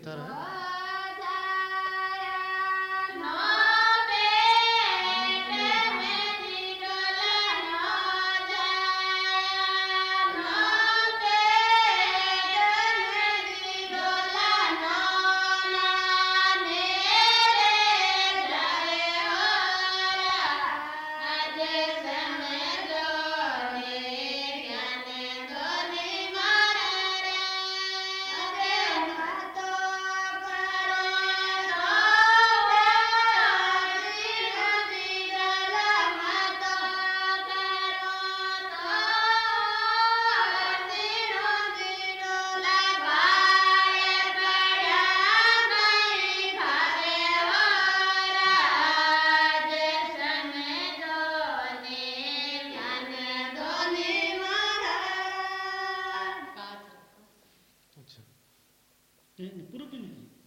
अच्छा 天にプルプルす。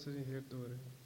forças em.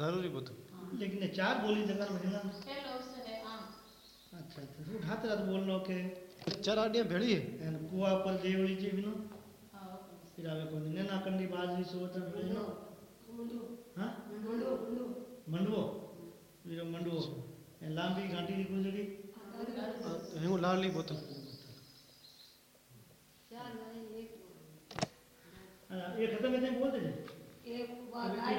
ज़रूरी बुद्ध लेकिन चार बोली जगह में ना? हेलो सर हाँ अच्छा तो उठाते रहा बोल लो के। चार आडियाँ भेड़ी है। एंड कुआ पर देवड़ी जी बिनो हाँ फिर आवे को ने ना कंडी बाज हाँ? नहीं सोत मंडो हाँ। मंडो मंडो मंडो फिर मंडो ए लंबी घाटी की गुजरी हेंगो लाली बोत चार नहीं एक। हाँ, अरे ये खत्म करने बोल दे एक बात आई।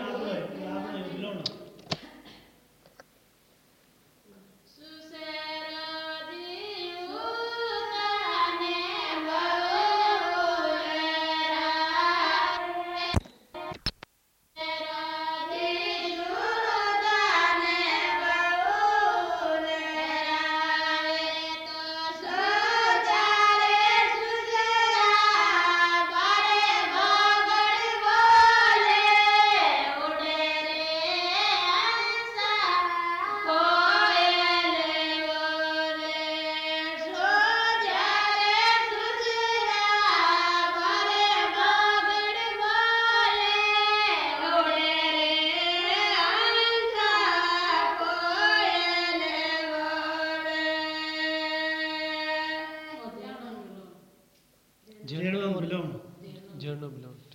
Journal Blom.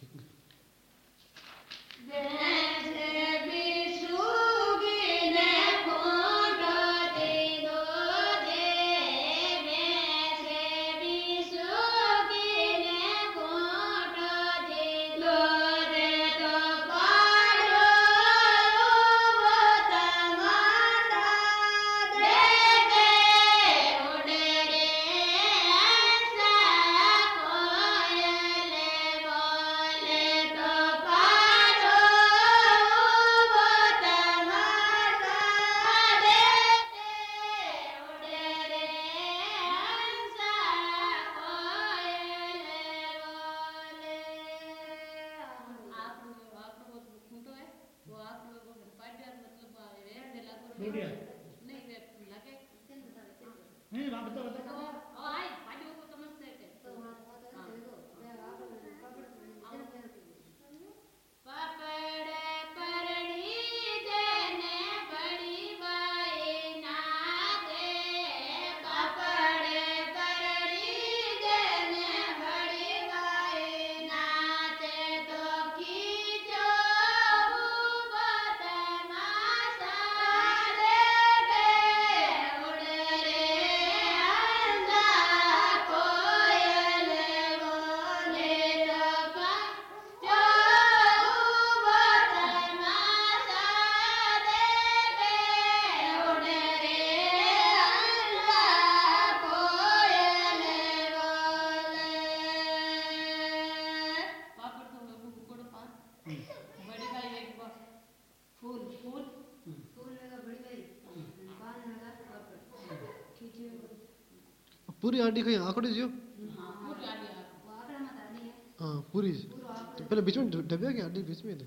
पूरी आडी कहीं जियो हाँ पूरी। आकड़ा तो पहले बीच में डबिया की आडी बीच में थे?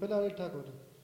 पहले ठाकुर